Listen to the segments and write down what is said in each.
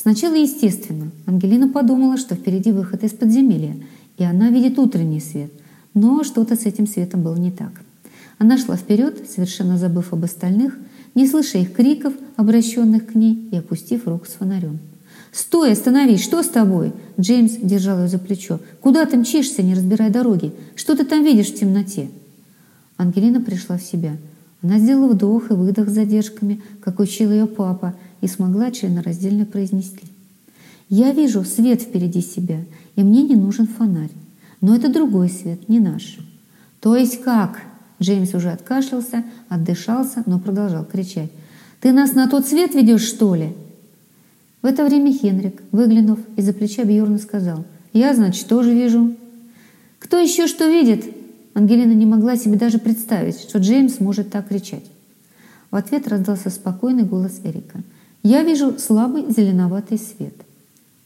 Сначала, естественно, Ангелина подумала, что впереди выход из подземелья, и она видит утренний свет. Но что-то с этим светом было не так. Она шла вперед, совершенно забыв об остальных, не слыша их криков, обращенных к ней, и опустив руку с фонарем. «Стой, остановись! Что с тобой?» Джеймс держал ее за плечо. «Куда ты мчишься, не разбирая дороги? Что ты там видишь в темноте?» Ангелина пришла в себя. Она сделала вдох и выдох с задержками, как учил ее папа, и смогла членораздельно произнести. «Я вижу свет впереди себя, и мне не нужен фонарь. Но это другой свет, не наш». «То есть как?» Джеймс уже откашлялся, отдышался, но продолжал кричать. «Ты нас на тот свет ведешь, что ли?» В это время Хенрик, выглянув из-за плеча Бьорна, сказал, «Я, значит, тоже вижу». «Кто еще что видит?» Ангелина не могла себе даже представить, что Джеймс может так кричать. В ответ раздался спокойный голос Эрика. «Я вижу слабый зеленоватый свет».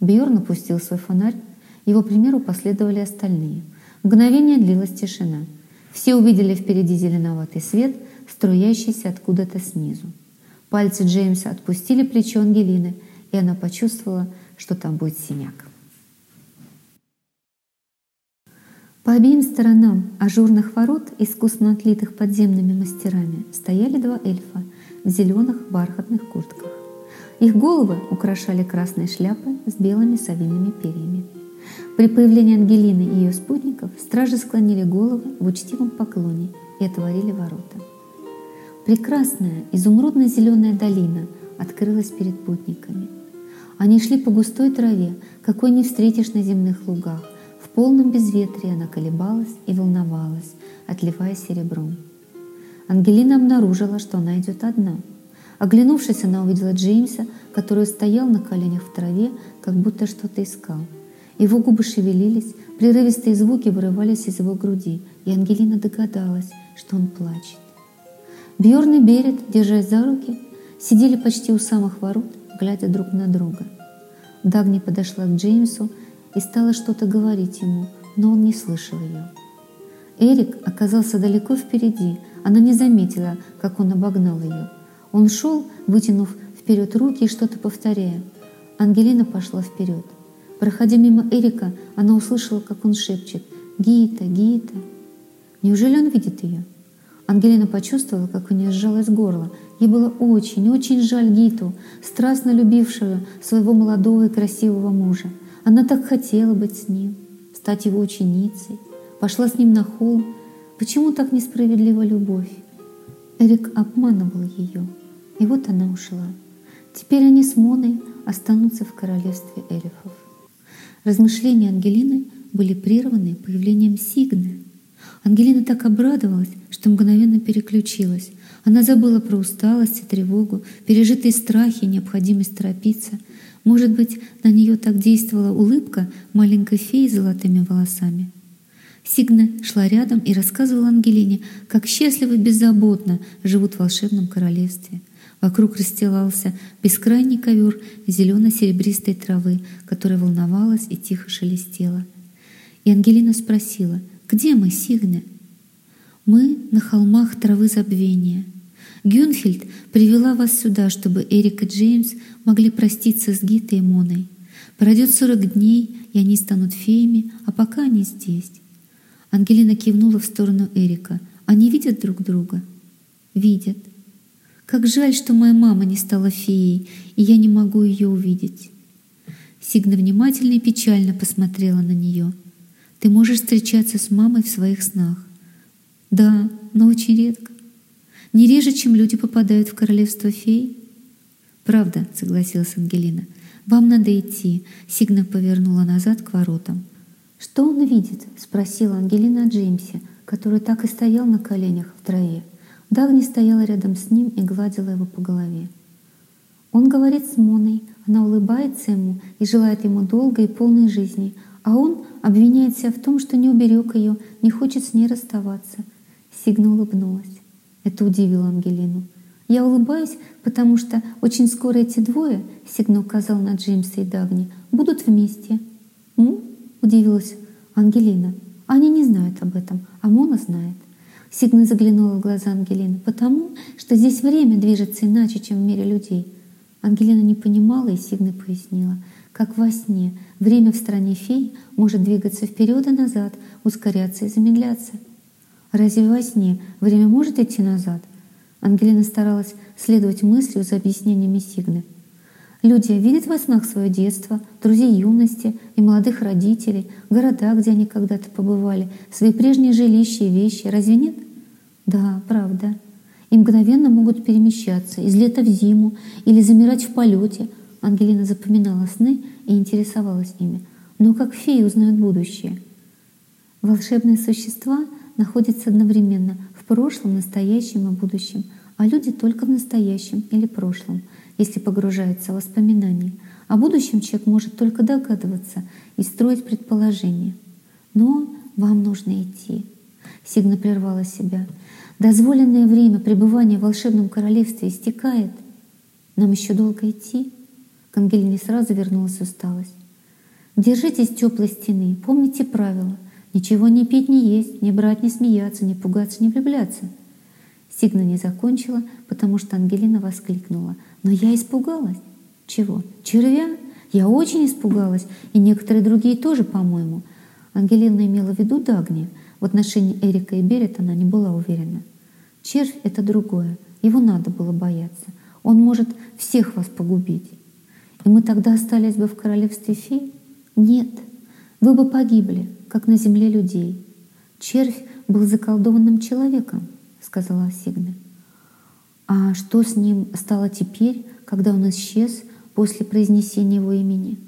Бьорн опустил свой фонарь, его примеру последовали остальные. Мгновение длилась тишина. Все увидели впереди зеленоватый свет, струящийся откуда-то снизу. Пальцы Джеймса отпустили плечо Ангелины, и она почувствовала, что там будет синяк. По обеим сторонам ажурных ворот, искусно отлитых подземными мастерами, стояли два эльфа в зеленых бархатных куртках. Их головы украшали красные шляпы с белыми совиными перьями. При появлении Ангелины и ее спутников стражи склонили головы в учтивом поклоне и отворили ворота. Прекрасная изумрудно-зеленая долина открылась перед путниками. Они шли по густой траве, какой не встретишь на земных лугах. Полном безветрии она колебалась и волновалась, отливая серебром. Ангелина обнаружила, что она идет одна. Оглянувшись, она увидела Джеймса, который стоял на коленях в траве, как будто что-то искал. Его губы шевелились, прерывистые звуки вырывались из его груди, и Ангелина догадалась, что он плачет. Бьорн и Берет, держась за руки, сидели почти у самых ворот, глядя друг на друга. Дагни подошла к Джеймсу и стала что-то говорить ему, но он не слышал ее. Эрик оказался далеко впереди, она не заметила, как он обогнал ее. Он шел, вытянув вперед руки и что-то повторяя. Ангелина пошла вперед. Проходя мимо Эрика, она услышала, как он шепчет «Гита, Гита». Неужели он видит ее? Ангелина почувствовала, как у нее сжалось горло. Ей было очень, очень жаль Гиту, страстно любившую своего молодого и красивого мужа. Она так хотела быть с ним, стать его ученицей, пошла с ним на холм. Почему так несправедлива любовь? Эрик обманывал ее, и вот она ушла. Теперь они с Моной останутся в королевстве эльфов. Размышления Ангелины были прерваны появлением Сигны. Ангелина так обрадовалась, что мгновенно переключилась. Она забыла про усталость и тревогу, пережитые страхи и необходимость торопиться. Может быть, на нее так действовала улыбка маленькой феи с золотыми волосами. Сигна шла рядом и рассказывала Ангелине, как счастливо и беззаботно живут в волшебном королевстве — Вокруг расстилался бескрайний ковер зелено-серебристой травы, которая волновалась и тихо шелестела. И Ангелина спросила, «Где мы, Сигне?» «Мы на холмах травы забвения. Гюнфельд привела вас сюда, чтобы Эрик и Джеймс могли проститься с Гитой и Моной. Пройдет сорок дней, и они станут феями, а пока они здесь». Ангелина кивнула в сторону Эрика. «Они видят друг друга?» «Видят. Как жаль, что моя мама не стала феей, и я не могу ее увидеть. Сигна внимательно и печально посмотрела на нее. Ты можешь встречаться с мамой в своих снах. Да, но очень редко. Не реже, чем люди попадают в королевство фей. Правда, согласилась Ангелина. Вам надо идти. Сигна повернула назад к воротам. Что он видит? спросила Ангелина о Джеймсе, который так и стоял на коленях в траве. Дагни стояла рядом с ним и гладила его по голове. Он говорит с Моной, она улыбается ему и желает ему долгой и полной жизни, а он обвиняет себя в том, что не уберег ее, не хочет с ней расставаться. Сигна улыбнулась. Это удивило Ангелину. Я улыбаюсь, потому что очень скоро эти двое, Сигна указал на Джеймса и Дагни, будут вместе. «М?» — удивилась Ангелина. Они не знают об этом, а Мона знает. Сигна заглянула в глаза Ангелины. «Потому что здесь время движется иначе, чем в мире людей». Ангелина не понимала, и Сигна пояснила. Как во сне, время в стране фей может двигаться вперед и назад, ускоряться и замедляться. Разве во сне время может идти назад? Ангелина старалась следовать мыслью за объяснениями Сигны. Люди видят во снах свое детство, друзей юности и молодых родителей, города, где они когда-то побывали, свои прежние жилища и вещи. Разве нет? Да, правда. И мгновенно могут перемещаться из лета в зиму или замирать в полете. Ангелина запоминала сны и интересовалась ими. Но как феи узнают будущее? Волшебные существа находятся одновременно в прошлом, настоящем и будущем, а люди только в настоящем или прошлом, если погружаются в воспоминания. О будущем человек может только догадываться и строить предположения. Но вам нужно идти. Сигна прервала себя. Дозволенное время пребывания в волшебном королевстве истекает. Нам еще долго идти. К Ангелине сразу вернулась усталость. Держитесь теплой стены, помните правила. Ничего не пить, не есть, не брать, не смеяться, не пугаться, не влюбляться. Сигна не закончила, потому что Ангелина воскликнула. Но я испугалась. Чего? Червя? Я очень испугалась, и некоторые другие тоже, по-моему. Ангелина имела в виду Дагни. В отношении Эрика и Берет она не была уверена. Червь — это другое. Его надо было бояться. Он может всех вас погубить. И мы тогда остались бы в королевстве фей? Нет, вы бы погибли, как на земле людей. Червь был заколдованным человеком, сказала Сигна. А что с ним стало теперь, когда он исчез после произнесения его имени?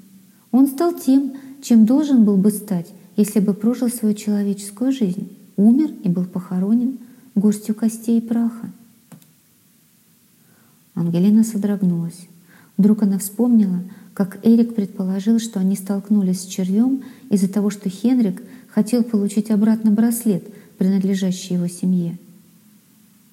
Он стал тем, чем должен был бы стать, если бы прожил свою человеческую жизнь, умер и был похоронен горстью костей и праха. Ангелина содрогнулась. Вдруг она вспомнила, как Эрик предположил, что они столкнулись с червем из-за того, что Хенрик хотел получить обратно браслет, принадлежащий его семье.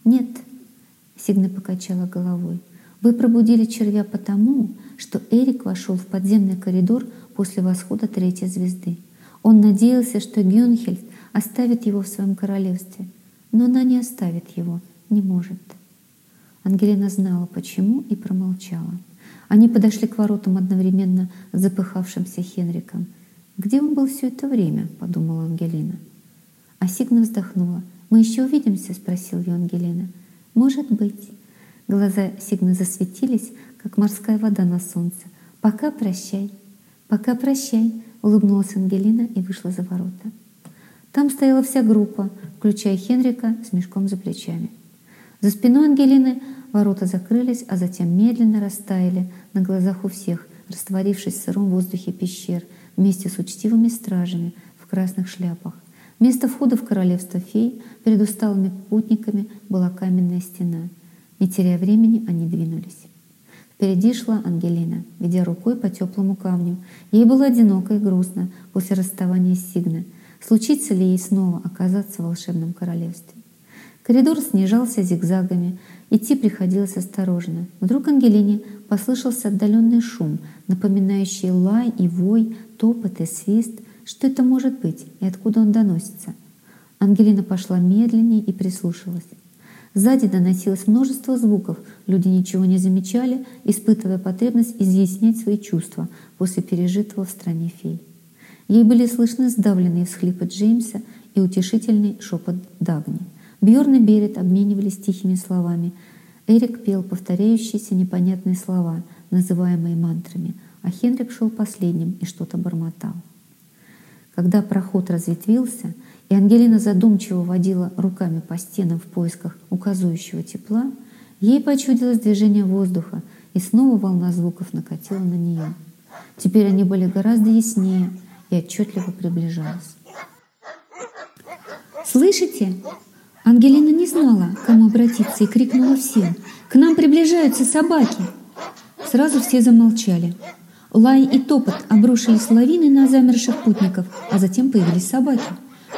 «Нет», — Сигна покачала головой, «вы пробудили червя потому, что Эрик вошел в подземный коридор после восхода третьей звезды. Он надеялся, что Гюнхельд оставит его в своем королевстве — но она не оставит его, не может. Ангелина знала, почему, и промолчала. Они подошли к воротам одновременно с запыхавшимся Хенриком. «Где он был все это время?» — подумала Ангелина. А Сигна вздохнула. «Мы еще увидимся?» — спросил ее Ангелина. «Может быть». Глаза Сигны засветились, как морская вода на солнце. «Пока прощай». «Пока прощай», — улыбнулась Ангелина и вышла за ворота. Там стояла вся группа, включая Хенрика с мешком за плечами. За спиной Ангелины ворота закрылись, а затем медленно растаяли на глазах у всех, растворившись в сыром воздухе пещер вместе с учтивыми стражами в красных шляпах. Вместо входа в королевство фей перед усталыми путниками была каменная стена. Не теряя времени, они двинулись. Впереди шла Ангелина, ведя рукой по теплому камню. Ей было одиноко и грустно после расставания с Сигной. Случится ли ей снова оказаться в волшебном королевстве? Коридор снижался зигзагами, идти приходилось осторожно. Вдруг Ангелине послышался отдаленный шум, напоминающий лай и вой, топот и свист. Что это может быть и откуда он доносится? Ангелина пошла медленнее и прислушалась. Сзади доносилось множество звуков. Люди ничего не замечали, испытывая потребность изъяснять свои чувства после пережитого в стране фей. Ей были слышны сдавленные всхлипы Джеймса и утешительный шепот Дагни. Бьорн и Берет обменивались тихими словами. Эрик пел повторяющиеся непонятные слова, называемые мантрами, а Хенрик шел последним и что-то бормотал. Когда проход разветвился, и Ангелина задумчиво водила руками по стенам в поисках указывающего тепла, ей почудилось движение воздуха, и снова волна звуков накатила на нее. Теперь они были гораздо яснее, и отчетливо приближалась. «Слышите?» Ангелина не знала, к кому обратиться, и крикнула всем. «К нам приближаются собаки!» Сразу все замолчали. Лай и топот обрушились лавиной на замерших путников, а затем появились собаки.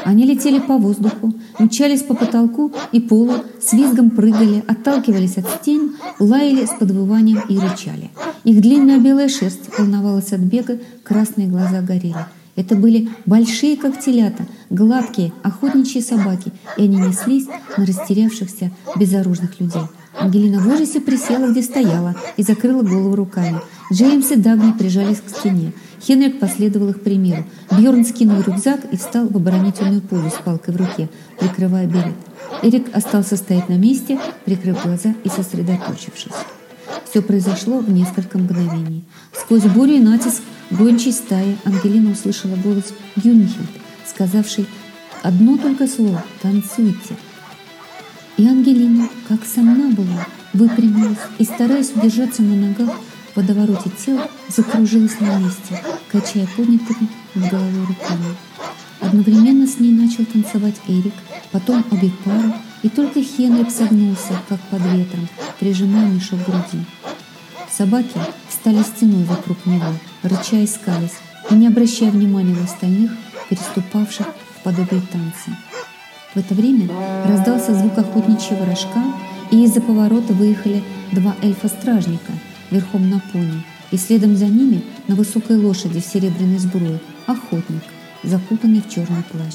Они летели по воздуху, мчались по потолку и полу, с визгом прыгали, отталкивались от стен, лаяли с подвыванием и рычали. Их длинная белая шерсть волновалась от бега, красные глаза горели. Это были большие как гладкие, охотничьи собаки, и они неслись на растерявшихся безоружных людей. Ангелина в ужасе присела, где стояла, и закрыла голову руками. Джеймс и Дагни прижались к стене. Хенрик последовал их примеру. Бьорн скинул рюкзак и встал в оборонительную позу с палкой в руке, прикрывая берет. Эрик остался стоять на месте, прикрыв глаза и сосредоточившись. Все произошло в несколько мгновений. Сквозь бурю и натиск гончей стаи Ангелина услышала голос Гюнхельд, сказавший одно только слово «танцуйте». И Ангелина, как сама была, выпрямилась и, стараясь удержаться на ногах, в водовороте тел закружилась на месте, качая поднятыми над головой руками. Одновременно с ней начал танцевать Эрик, потом обе пары, и только Хенрик согнулся, как под ветром, прижимая мешок к груди. Собаки стали стеной вокруг него, рыча и скались, и не обращая внимания на остальных, переступавших в подобие танца. В это время раздался звук охотничьего рожка, и из-за поворота выехали два эльфа-стражника верхом на пони, и следом за ними на высокой лошади в серебряной сбруе охотник, закутанный в черный плащ.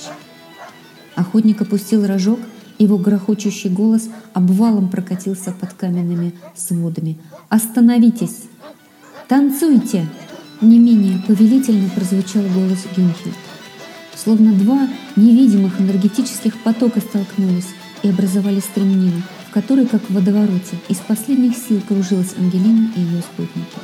Охотник опустил рожок, его грохочущий голос обвалом прокатился под каменными сводами. «Остановитесь! Танцуйте!» Не менее повелительно прозвучал голос Гюнхельд. Словно два невидимых энергетических потока столкнулись и образовали стремнину, в которой, как в водовороте, из последних сил кружилась Ангелина и ее спутники.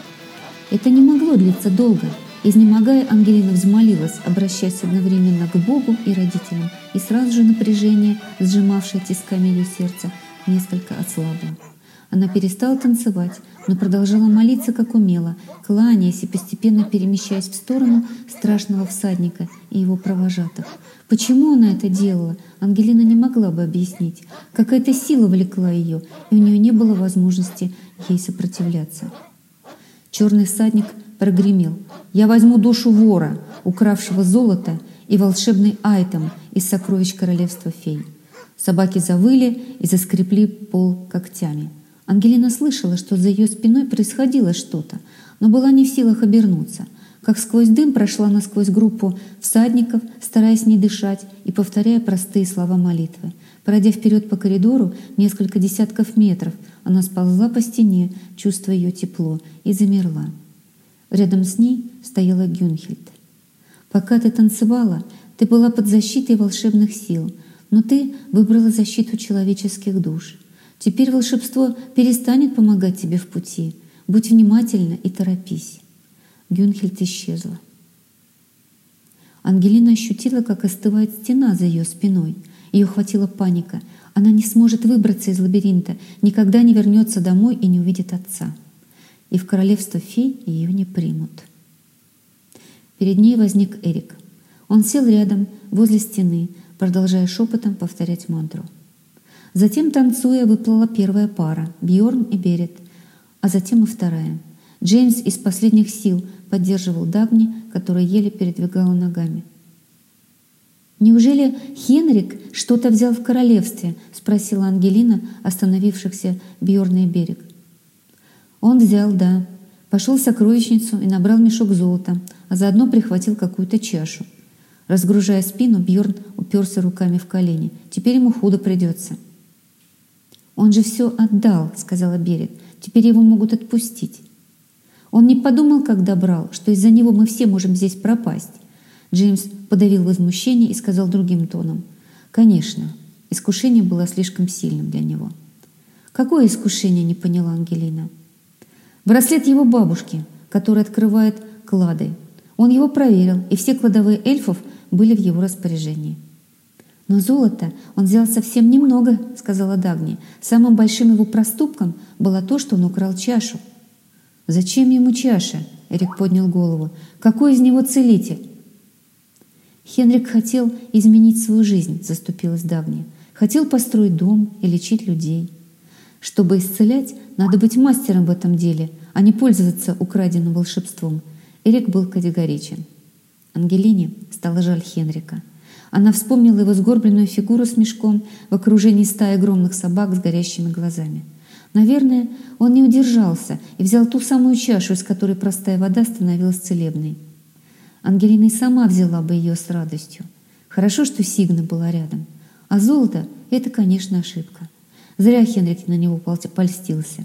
Это не могло длиться долго. Изнемогая, Ангелина взмолилась, обращаясь одновременно к Богу и родителям, и сразу же напряжение, сжимавшее тисками ее сердце, несколько ослабло. Она перестала танцевать, но продолжала молиться, как умела, кланяясь и постепенно перемещаясь в сторону страшного всадника и его провожатых. Почему она это делала, Ангелина не могла бы объяснить. Какая-то сила влекла ее, и у нее не было возможности ей сопротивляться. Черный всадник прогремел. «Я возьму душу вора, укравшего золото и волшебный айтем из сокровищ королевства фей». Собаки завыли и заскрепли пол когтями. Ангелина слышала, что за ее спиной происходило что-то, но была не в силах обернуться. Как сквозь дым прошла насквозь группу всадников, стараясь не дышать и повторяя простые слова молитвы. Пройдя вперед по коридору несколько десятков метров, она сползла по стене, чувствуя ее тепло, и замерла. Рядом с ней стояла Гюнхельд. «Пока ты танцевала, ты была под защитой волшебных сил, но ты выбрала защиту человеческих душ. Теперь волшебство перестанет помогать тебе в пути. Будь внимательна и торопись. Гюнхельд исчезла. Ангелина ощутила, как остывает стена за ее спиной. Ее хватила паника. Она не сможет выбраться из лабиринта, никогда не вернется домой и не увидит отца. И в королевство фей ее не примут. Перед ней возник Эрик. Он сел рядом, возле стены, продолжая шепотом повторять мантру. Затем, танцуя, выплыла первая пара — Бьорн и Берет, а затем и вторая. Джеймс из последних сил поддерживал Дагни, которая еле передвигала ногами. «Неужели Хенрик что-то взял в королевстве?» — спросила Ангелина, остановившихся Бьорна и Берег. «Он взял, да. Пошел в сокровищницу и набрал мешок золота, а заодно прихватил какую-то чашу. Разгружая спину, Бьорн уперся руками в колени. Теперь ему худо придется. «Он же все отдал», — сказала Берет. «Теперь его могут отпустить». Он не подумал, когда брал, что из-за него мы все можем здесь пропасть. Джеймс подавил возмущение и сказал другим тоном. «Конечно, искушение было слишком сильным для него». «Какое искушение?» — не поняла Ангелина. «Браслет его бабушки, который открывает клады. Он его проверил, и все кладовые эльфов были в его распоряжении». «Но золото он взял совсем немного», — сказала Дагни. «Самым большим его проступком было то, что он украл чашу». «Зачем ему чаша?» — Эрик поднял голову. «Какой из него целитель?» Хенрик хотел изменить свою жизнь, заступилась Дагни. Хотел построить дом и лечить людей. Чтобы исцелять, надо быть мастером в этом деле, а не пользоваться украденным волшебством. Эрик был категоричен. Ангелине стало жаль Хенрика — она вспомнила его сгорбленную фигуру с мешком в окружении стаи огромных собак с горящими глазами. Наверное, он не удержался и взял ту самую чашу, из которой простая вода становилась целебной. Ангелина и сама взяла бы ее с радостью. Хорошо, что Сигна была рядом. А золото — это, конечно, ошибка. Зря Хенрик на него польстился.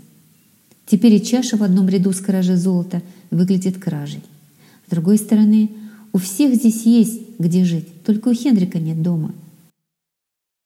Теперь и чаша в одном ряду с кражей золота выглядит кражей. С другой стороны, у всех здесь есть где жить, только у Хенрика нет дома —